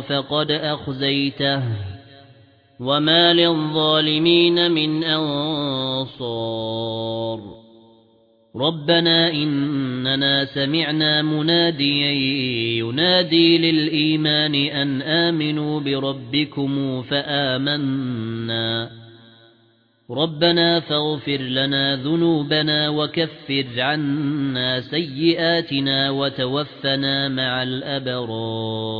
فَقَدْ أَخْزَيْتَهُ وَمَا لِلظَّالِمِينَ مِنْ أَنصَارٍ رَبَّنَا إِنَّنَا سَمِعْنَا مُنَادِيًا يُنَادِي لِلْإِيمَانِ أَنْ آمِنُوا بِرَبِّكُمْ فَآمَنَّا رَبَّنَا فَاغْفِرْ لَنَا ذُنُوبَنَا وَكَفِّرْ عَنَّا سَيِّئَاتِنَا وَتَوَفَّنَا مَعَ الْأَبْرَارِ